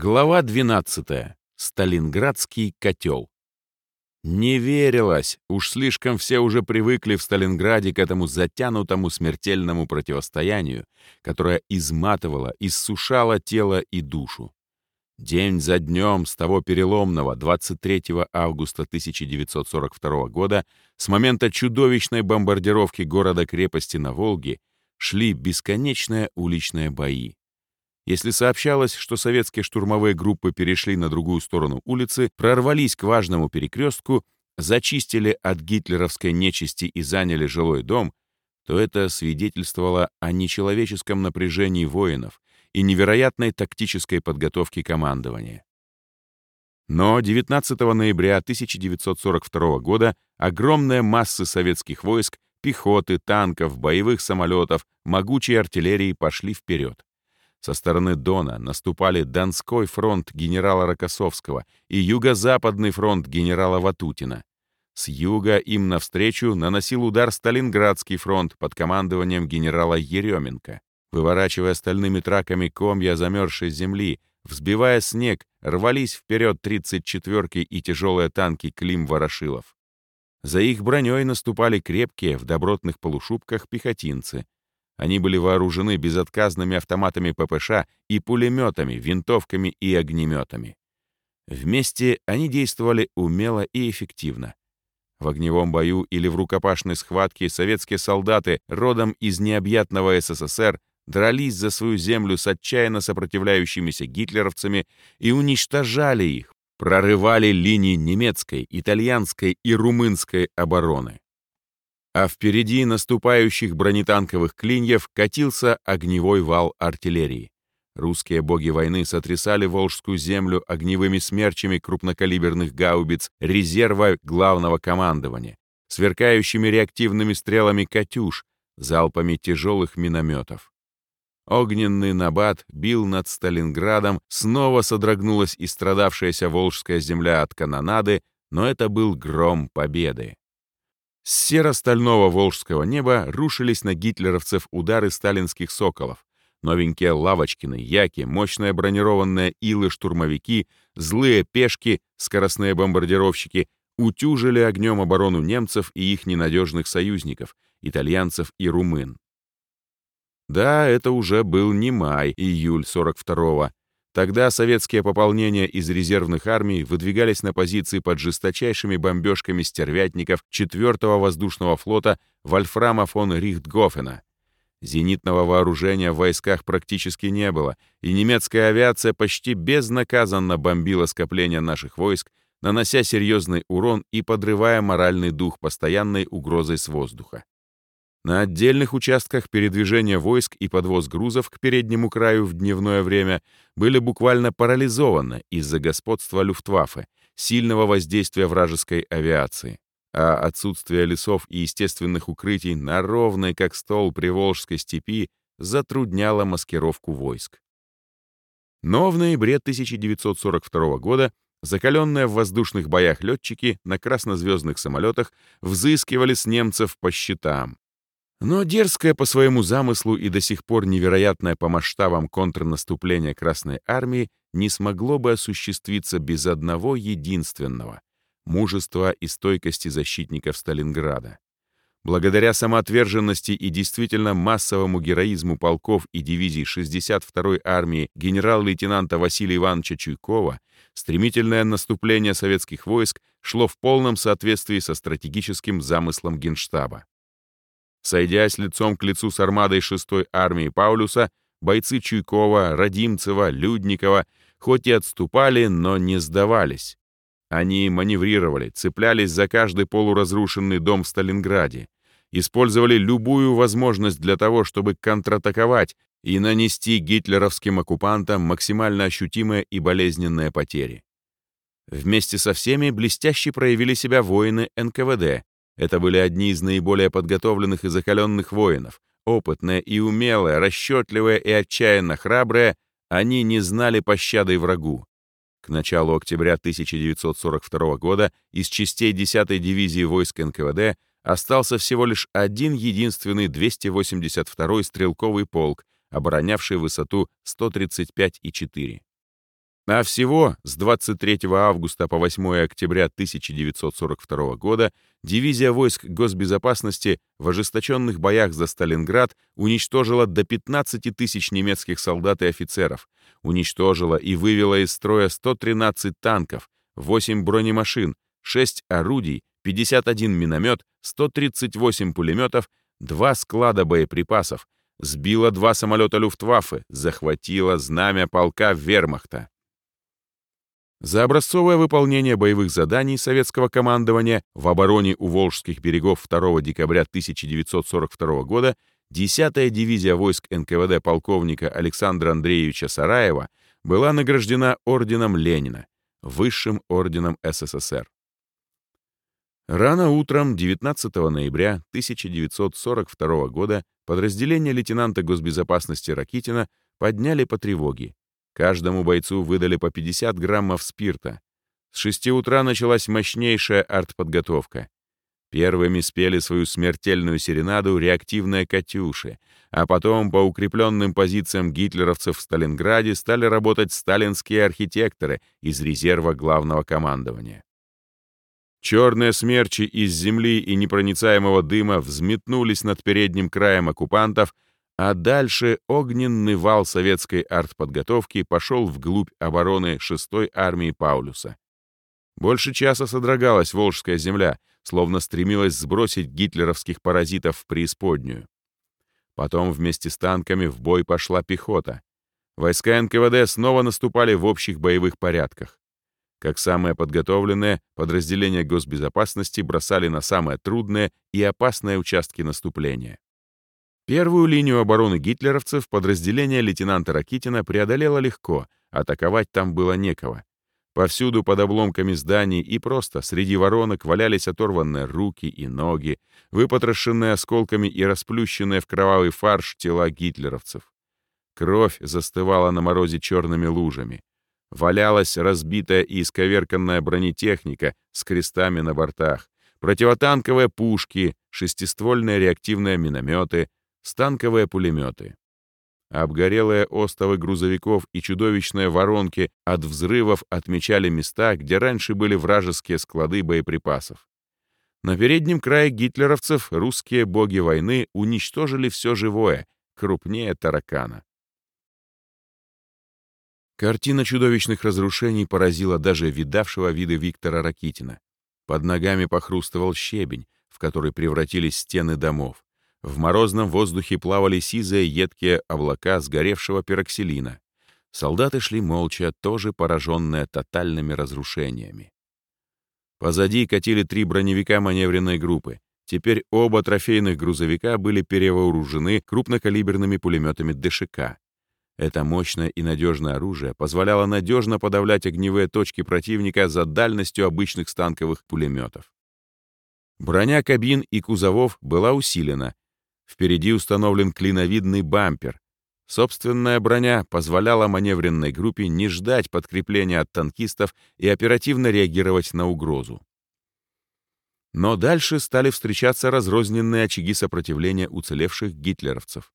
Глава 12. Сталинградский котел. Не верилось, уж слишком все уже привыкли в Сталинграде к этому затянутому смертельному противостоянию, которое изматывало, иссушало тело и душу. День за днем с того переломного 23 августа 1942 года, с момента чудовищной бомбардировки города-крепости на Волге, шли бесконечные уличные бои. Если сообщалось, что советские штурмовые группы перешли на другую сторону улицы, прорвались к важному перекрестку, зачистили от гитлеровской нечисти и заняли жилой дом, то это свидетельствовало о нечеловеческом напряжении воинов и невероятной тактической подготовке командования. Но 19 ноября 1942 года огромные массы советских войск, пехоты, танков, боевых самолетов, могучей артиллерии пошли вперед. Со стороны Дона наступали Донской фронт генерала Рокоссовского и Юго-Западный фронт генерала Ватутина. С юга им навстречу наносил удар Сталинградский фронт под командованием генерала Еременко. Выворачивая стальными траками комья замерзшей земли, взбивая снег, рвались вперед 34-ки и тяжелые танки Клим-Ворошилов. За их броней наступали крепкие в добротных полушубках пехотинцы — они были вооружены безотказными автоматами ППШ и пулеметами, винтовками и огнеметами. Вместе они действовали умело и эффективно. В огневом бою или в рукопашной схватке советские солдаты родом из необъятного СССР дрались за свою землю с отчаянно сопротивляющимися гитлеровцами и уничтожали их, прорывали линии немецкой, итальянской и румынской обороны а впереди наступающих бронетанковых клиньев катился огневой вал артиллерии. Русские боги войны сотрясали Волжскую землю огневыми смерчами крупнокалиберных гаубиц резерва главного командования, сверкающими реактивными стрелами «Катюш», залпами тяжелых минометов. Огненный набат бил над Сталинградом, снова содрогнулась и страдавшаяся Волжская земля от канонады, но это был гром победы. С серо-стального волжского неба рушились на гитлеровцев удары сталинских «Соколов». Новенькие Лавочкины, Яки, мощные бронированные Илы-штурмовики, злые пешки, скоростные бомбардировщики утюжили огнем оборону немцев и их ненадежных союзников, итальянцев и румын. Да, это уже был не май, июль 42-го, Тогда советские пополнения из резервных армий выдвигались на позиции под жесточайшими бомбежками стервятников 4-го воздушного флота Вольфрама фон Рихтгофена. Зенитного вооружения в войсках практически не было, и немецкая авиация почти безнаказанно бомбила скопления наших войск, нанося серьезный урон и подрывая моральный дух постоянной угрозой с воздуха. На отдельных участках передвижения войск и подвоз грузов к переднему краю в дневное время были буквально парализованы из-за господства Люфтваффе, сильного воздействия вражеской авиации. А отсутствие лесов и естественных укрытий на ровной, как стол Приволжской степи, затрудняло маскировку войск. Но в ноябре 1942 года закаленные в воздушных боях летчики на краснозвездных самолетах взыскивали с немцев по счетам, но дерзкое по своему замыслу и до сих пор невероятное по масштабам контрнаступление Красной Армии не смогло бы осуществиться без одного единственного — мужества и стойкости защитников Сталинграда. Благодаря самоотверженности и действительно массовому героизму полков и дивизий 62-й армии генерал-лейтенанта Василия Ивановича Чуйкова, стремительное наступление советских войск шло в полном соответствии со стратегическим замыслом Генштаба. Сойдясь лицом к лицу с армадой 6-й армии Паулюса, бойцы Чуйкова, Родимцева, Людникова хоть и отступали, но не сдавались. Они маневрировали, цеплялись за каждый полуразрушенный дом в Сталинграде, использовали любую возможность для того, чтобы контратаковать и нанести гитлеровским оккупантам максимально ощутимые и болезненные потери. Вместе со всеми блестяще проявили себя воины НКВД, это были одни из наиболее подготовленных и закаленных воинов. Опытные и умелые, расчетливые и отчаянно храбрые, они не знали пощады врагу. К началу октября 1942 года из частей 10-й дивизии войск НКВД остался всего лишь один единственный 282-й стрелковый полк, оборонявший высоту 135,4. А всего с 23 августа по 8 октября 1942 года дивизия войск госбезопасности в ожесточенных боях за Сталинград уничтожила до 15 тысяч немецких солдат и офицеров, уничтожила и вывела из строя 113 танков, 8 бронемашин, 6 орудий, 51 миномет, 138 пулеметов, 2 склада боеприпасов, сбила два самолета Люфтваффе, захватила знамя полка Вермахта. За образцовое выполнение боевых заданий советского командования в обороне у Волжских берегов 2 декабря 1942 года 10-я дивизия войск НКВД полковника Александра Андреевича Сараева была награждена орденом Ленина, высшим орденом СССР. Рано утром 19 ноября 1942 года подразделение лейтенанта госбезопасности Ракитина подняли по тревоге. Каждому бойцу выдали по 50 граммов спирта. С 6 утра началась мощнейшая артподготовка. Первыми спели свою смертельную серенаду реактивные «Катюши», а потом по укрепленным позициям гитлеровцев в Сталинграде стали работать сталинские архитекторы из резерва главного командования. Черные смерчи из земли и непроницаемого дыма взметнулись над передним краем оккупантов — а дальше огненный вал советской артподготовки пошел вглубь обороны 6-й армии Паулюса. Больше часа содрогалась Волжская земля, словно стремилась сбросить гитлеровских паразитов в преисподнюю. Потом вместе с танками в бой пошла пехота. Войска НКВД снова наступали в общих боевых порядках. Как самые подготовленные, подразделения госбезопасности бросали на самые трудные и опасные участки наступления. Первую линию обороны гитлеровцев подразделение лейтенанта Ракитина преодолело легко, атаковать там было некого. Повсюду под обломками зданий и просто среди воронок валялись оторванные руки и ноги, выпотрошенные осколками и расплющенные в кровавый фарш тела гитлеровцев. Кровь застывала на морозе черными лужами. Валялась разбитая и исковерканная бронетехника с крестами на бортах, противотанковые пушки, шестиствольные реактивные минометы, станковые пулеметы. Обгорелые остовы грузовиков и чудовищные воронки от взрывов отмечали места, где раньше были вражеские склады боеприпасов. На переднем крае гитлеровцев русские боги войны уничтожили все живое, крупнее таракана. Картина чудовищных разрушений поразила даже видавшего виды Виктора Ракитина. Под ногами похрустывал щебень, в который превратились стены домов. В морозном воздухе плавали сизые едкие облака сгоревшего пероксилина. Солдаты шли молча, тоже пораженные тотальными разрушениями. Позади катили три броневика маневренной группы. Теперь оба трофейных грузовика были перевооружены крупнокалиберными пулеметами ДШК. Это мощное и надежное оружие позволяло надежно подавлять огневые точки противника за дальностью обычных станковых пулеметов. Броня кабин и кузовов была усилена, Впереди установлен клиновидный бампер. Собственная броня позволяла маневренной группе не ждать подкрепления от танкистов и оперативно реагировать на угрозу. Но дальше стали встречаться разрозненные очаги сопротивления уцелевших гитлеровцев.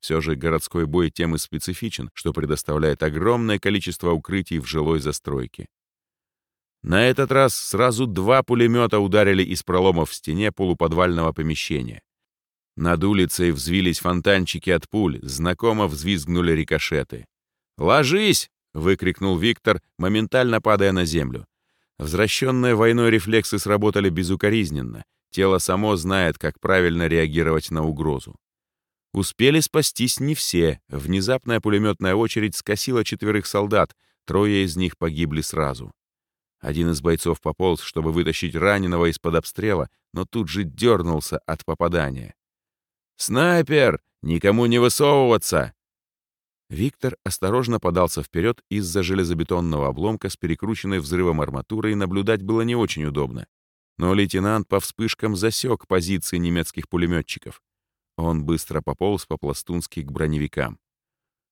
Все же городской бой тем и специфичен, что предоставляет огромное количество укрытий в жилой застройке. На этот раз сразу два пулемета ударили из проломов в стене полуподвального помещения. Над улицей взвились фонтанчики от пуль, знакомо взвизгнули рикошеты. «Ложись!» — выкрикнул Виктор, моментально падая на землю. Возвращенные войной рефлексы сработали безукоризненно. Тело само знает, как правильно реагировать на угрозу. Успели спастись не все. Внезапная пулеметная очередь скосила четверых солдат, трое из них погибли сразу. Один из бойцов пополз, чтобы вытащить раненого из-под обстрела, но тут же дернулся от попадания. «Снайпер! Никому не высовываться!» Виктор осторожно подался вперед из-за железобетонного обломка с перекрученной взрывом арматурой наблюдать было не очень удобно. Но лейтенант по вспышкам засек позиции немецких пулеметчиков. Он быстро пополз по-пластунски к броневикам.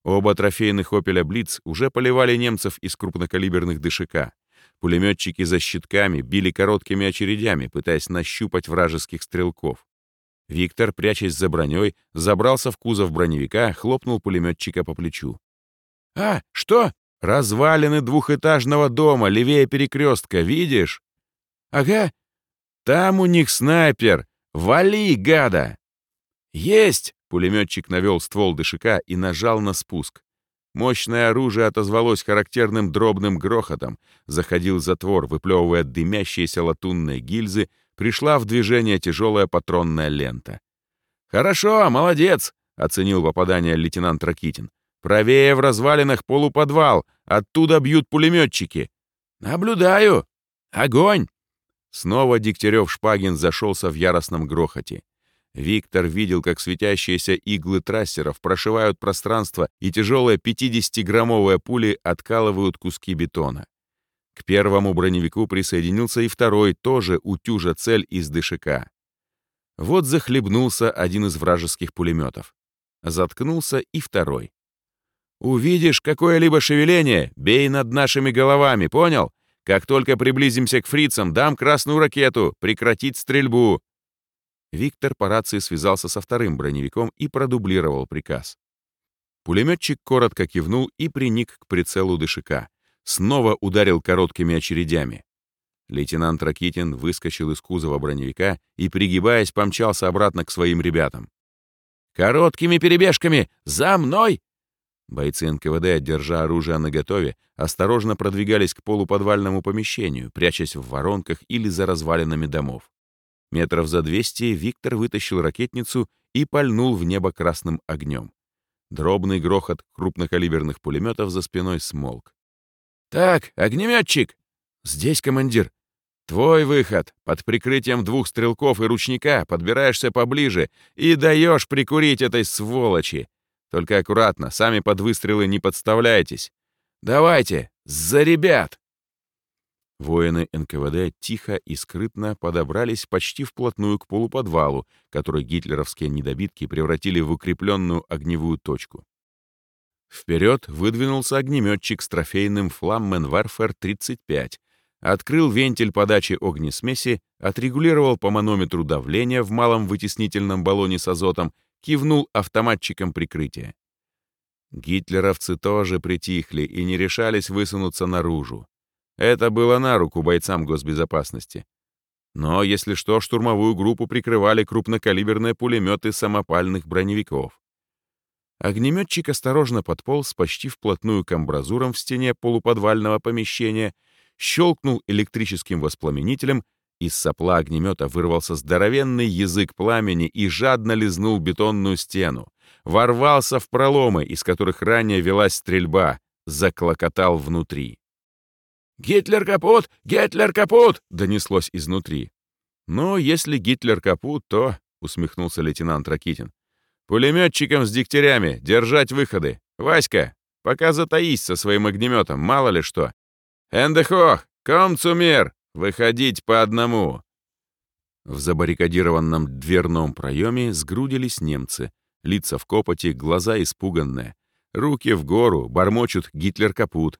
Оба трофейных «Опеля Блиц» уже поливали немцев из крупнокалиберных ДШК. Пулеметчики за щитками били короткими очередями, пытаясь нащупать вражеских стрелков. Виктор, прячась за броней, забрался в кузов броневика, хлопнул пулеметчика по плечу. «А, что?» — Развалины двухэтажного дома, левее перекрестка, видишь? Ага. Там у них снайпер. Вали, гада! Есть! Пулеметчик навел ствол дышика и нажал на спуск. Мощное оружие отозвалось характерным дробным грохотом, заходил затвор, выплевывая дымящиеся латунные гильзы, пришла в движение тяжелая патронная лента. «Хорошо, молодец!» — оценил попадание лейтенант Ракитин. «Правее в развалинах полуподвал, оттуда бьют пулеметчики». «Наблюдаю! Огонь!» Снова Дегтярев-Шпагин зашелся в яростном грохоте. Виктор видел, как светящиеся иглы трассеров прошивают пространство, и тяжелые 50-граммовые пули откалывают куски бетона. К первому броневику присоединился и второй, тоже утюжа цель из дышика. Вот захлебнулся один из вражеских пулеметов. Заткнулся и второй. «Увидишь какое-либо шевеление, бей над нашими головами, понял? Как только приблизимся к фрицам, дам красную ракету, прекратить стрельбу. Виктор по рации связался со вторым броневиком и продублировал приказ. Пулеметчик коротко кивнул и приник к прицелу дышика. Снова ударил короткими очередями. Лейтенант Ракитин выскочил из кузова броневика и, пригибаясь, помчался обратно к своим ребятам. «Короткими перебежками! За мной!» Бойцы НКВД, держа оружие наготове, осторожно продвигались к полуподвальному помещению, прячась в воронках или за развалинами домов. Метров за 200 Виктор вытащил ракетницу и пальнул в небо красным огнем. Дробный грохот крупнокалиберных пулеметов за спиной смолк. «Так, огнеметчик!» «Здесь, командир!» «Твой выход! Под прикрытием двух стрелков и ручника подбираешься поближе и даешь прикурить этой сволочи! Только аккуратно, сами под выстрелы не подставляйтесь! Давайте, за ребят!» Воины НКВД тихо и скрытно подобрались почти вплотную к полуподвалу, который гитлеровские недобитки превратили в укрепленную огневую точку. Вперед выдвинулся огнеметчик с трофейным Фламменварфер-35, открыл вентиль подачи огнесмеси, отрегулировал по манометру давление в малом вытеснительном баллоне с азотом, кивнул автоматчиком прикрытия. Гитлеровцы тоже притихли и не решались высунуться наружу. Это было на руку бойцам госбезопасности. Но, если что, штурмовую группу прикрывали крупнокалиберные пулеметы самопальных броневиков. Огнеметчик осторожно подполз почти вплотную к амбразурам в стене полуподвального помещения, щелкнул электрическим воспламенителем, из сопла огнемета вырвался здоровенный язык пламени и жадно лизнул бетонную стену, ворвался в проломы, из которых ранее велась стрельба, заклокотал внутри. «Гитлер капут! Гитлер капут!» — донеслось изнутри. «Ну, если Гитлер капут, то...» — усмехнулся лейтенант Ракитин. «Пулеметчикам с дегтярями! Держать выходы! Васька, пока затаись со своим огнеметом, мало ли что! Эндехох! Комцумер! Выходить по одному!» В забаррикадированном дверном проеме сгрудились немцы. Лица в копоти, глаза испуганные. Руки в гору, бормочут «Гитлер капут»,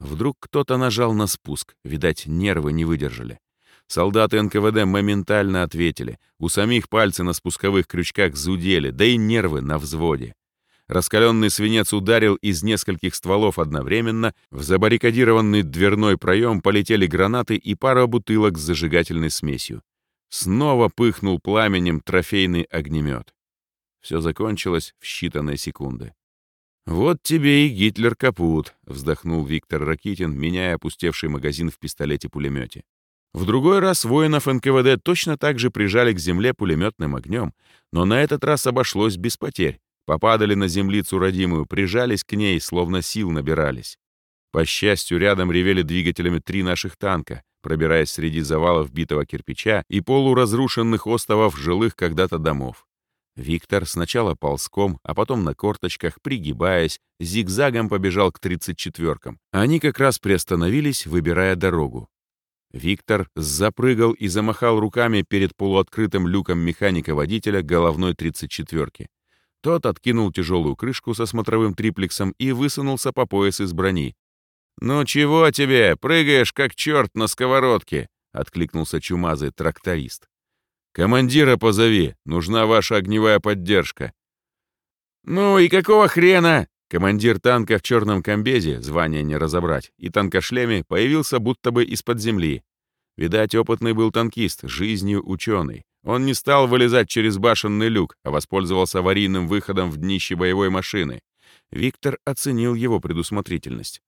Вдруг кто-то нажал на спуск, видать, нервы не выдержали. Солдаты НКВД моментально ответили. У самих пальцы на спусковых крючках зудели, да и нервы на взводе. Раскаленный свинец ударил из нескольких стволов одновременно, в забаррикадированный дверной проем полетели гранаты и пара бутылок с зажигательной смесью. Снова пыхнул пламенем трофейный огнемет. Все закончилось в считанные секунды. «Вот тебе и Гитлер капут», — вздохнул Виктор Ракитин, меняя опустевший магазин в пистолете-пулемете. В другой раз воинов НКВД точно так же прижали к земле пулеметным огнем, но на этот раз обошлось без потерь. Попадали на землицу родимую, прижались к ней, словно сил набирались. По счастью, рядом ревели двигателями три наших танка, пробираясь среди завалов битого кирпича и полуразрушенных островов жилых когда-то домов. Виктор сначала ползком, а потом на корточках, пригибаясь, зигзагом побежал к 34-кам. Они как раз приостановились, выбирая дорогу. Виктор запрыгал и замахал руками перед полуоткрытым люком механика-водителя головной 34-ки. Тот откинул тяжелую крышку со смотровым триплексом и высунулся по пояс из брони. «Ну чего тебе? Прыгаешь, как черт на сковородке!» — откликнулся чумазый тракторист. «Командира позови, нужна ваша огневая поддержка». «Ну и какого хрена? Командир танка в черном комбезе, звание не разобрать, и танкошлеме появился будто бы из-под земли. Видать, опытный был танкист, жизнью ученый. Он не стал вылезать через башенный люк, а воспользовался аварийным выходом в днище боевой машины. Виктор оценил его предусмотрительность.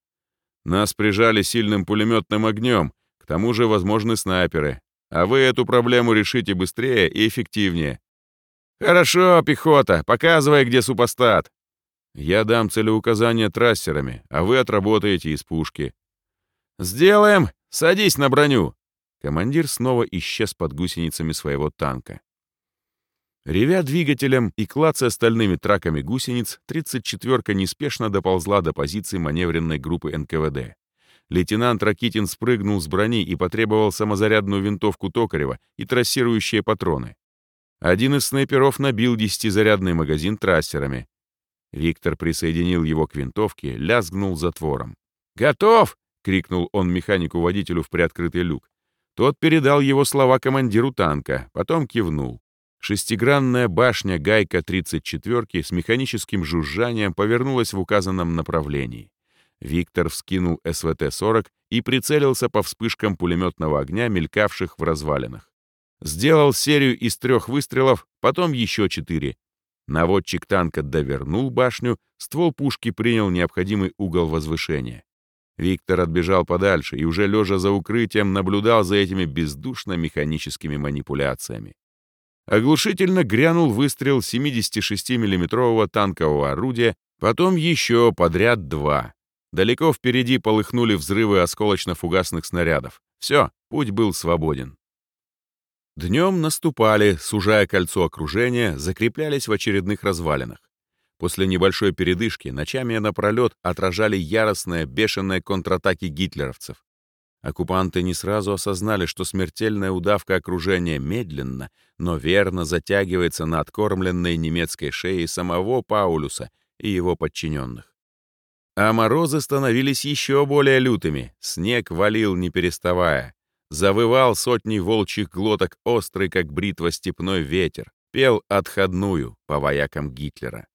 Нас прижали сильным пулеметным огнем, к тому же возможны снайперы. А вы эту проблему решите быстрее и эффективнее. Хорошо, пехота, показывай, где супостат. Я дам целеуказания трассерами, а вы отработаете из пушки. Сделаем! Садись на броню! Командир снова исчез под гусеницами своего танка. Ревя двигателем и клацая стальными траками гусениц, 34-ка неспешно доползла до позиции маневренной группы НКВД. Лейтенант Ракитин спрыгнул с брони и потребовал самозарядную винтовку Токарева и трассирующие патроны. Один из снайперов набил десятизарядный магазин трассерами. Виктор присоединил его к винтовке, лязгнул затвором. «Готов!» — крикнул он механику-водителю в приоткрытый люк. Тот передал его слова командиру танка, потом кивнул. Шестигранная башня «Гайка-34» с механическим жужжанием повернулась в указанном направлении. Виктор вскинул СВТ-40 и прицелился по вспышкам пулеметного огня, мелькавших в развалинах. Сделал серию из трех выстрелов, потом еще четыре. Наводчик танка довернул башню, ствол пушки принял необходимый угол возвышения. Виктор отбежал подальше и уже лежа за укрытием наблюдал за этими бездушно-механическими манипуляциями. Оглушительно грянул выстрел 76 миллиметрового танкового орудия, потом еще подряд два. Далеко впереди полыхнули взрывы осколочно-фугасных снарядов. Все, путь был свободен. Днем наступали, сужая кольцо окружения, закреплялись в очередных развалинах. После небольшой передышки ночами напролет отражали яростные, бешеные контратаки гитлеровцев. Оккупанты не сразу осознали, что смертельная удавка окружения медленно, но верно затягивается на откормленной немецкой шее самого Паулюса и его подчиненных. А морозы становились еще более лютыми, снег валил не переставая. Завывал сотни волчьих глоток острый, как бритва степной ветер, пел отходную по воякам Гитлера.